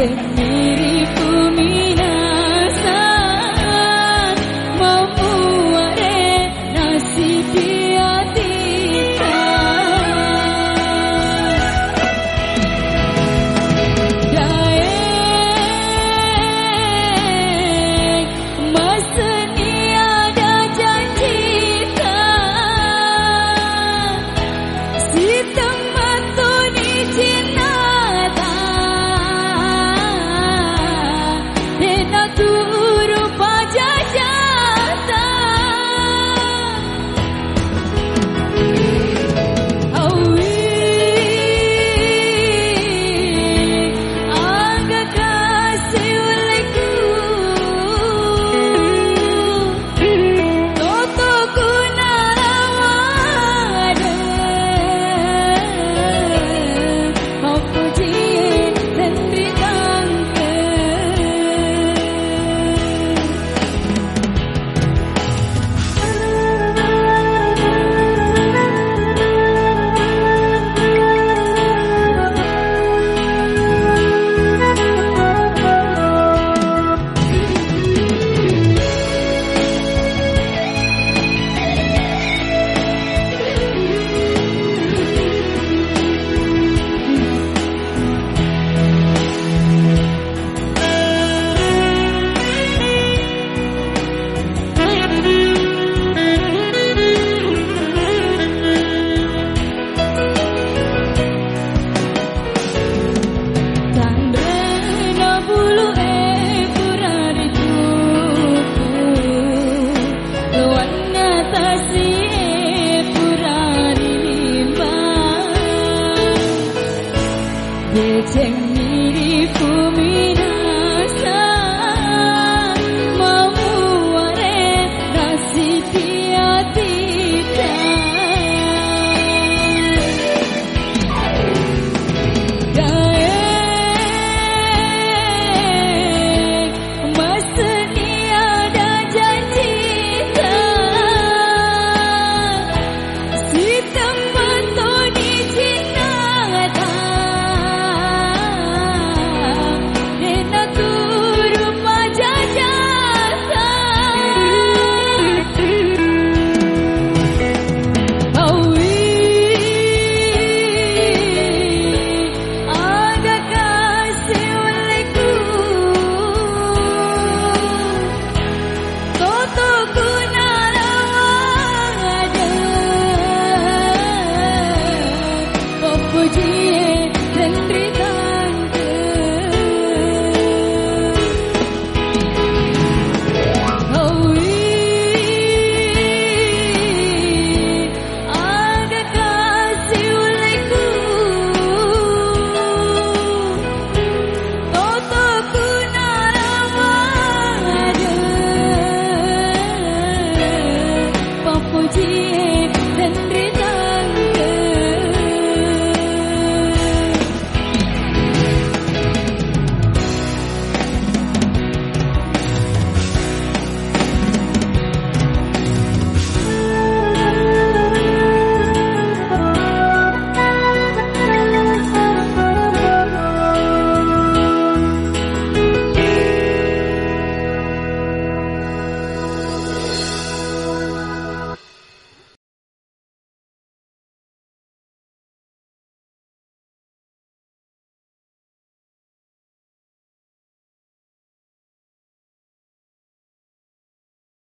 bikin diriku Ti